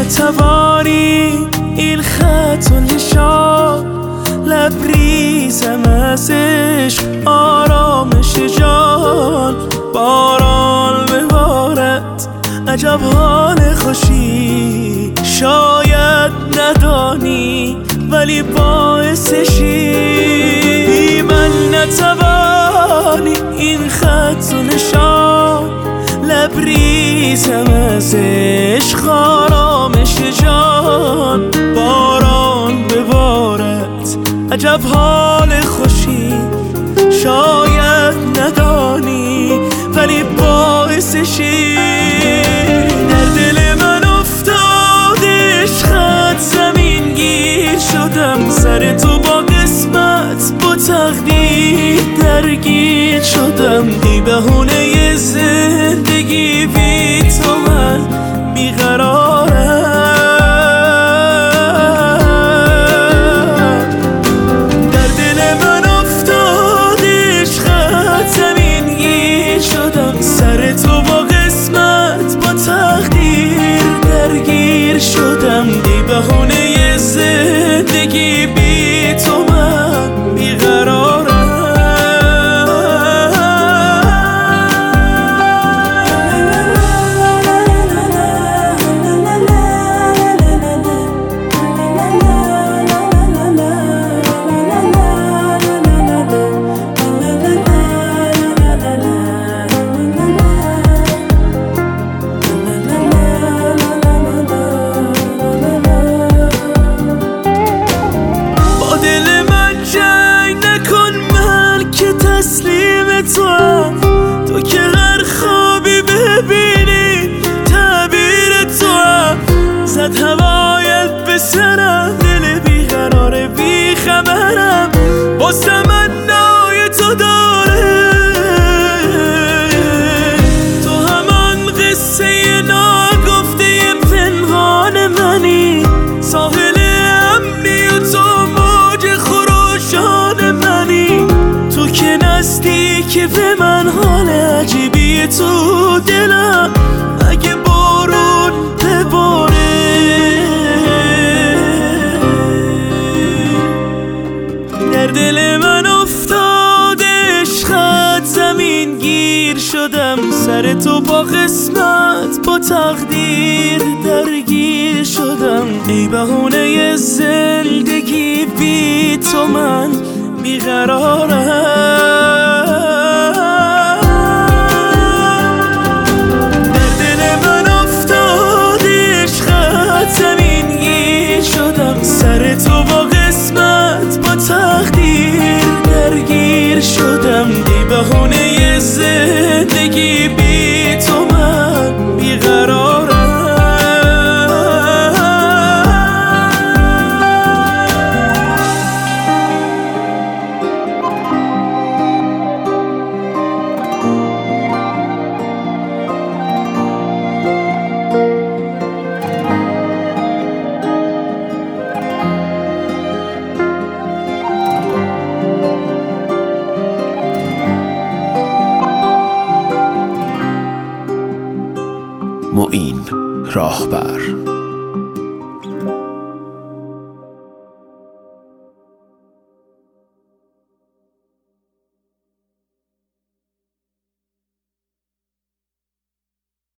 ندانی این خط و نشان. لبریزم از عشق آرامش جان. باران ببارد عجب حال خوشی. شاید ندانی ولی باعثشی من نتوانی این خط و نشان. لبریزم از عشق عجب حال خوشی شاید ندانی ولی باعثشی در دل من افتاد عشقت زمین گیر شدم. سر تو با قسمت با تقدیر درگیر شدم. ای بهونه تو با قسمت با تقدیر درگیر شدم. دی بهونه زندگی بی تو من با تسلیم تو تو که هر خوابی ببینی تعبیر تو زد هوایت به سرم دل بیقرار بیخبرم. واسه من نزدیک به من حال عجیبی تو دلم اگه بارون بباره. در دل من افتاد عشقت زمین گیر شدم. سر تو با قسمت با تقدیر درگیر شدم. ای بهونه زندگی بی تو من بیقرارم. شدم. بهونه زندگی بی معین راهبر.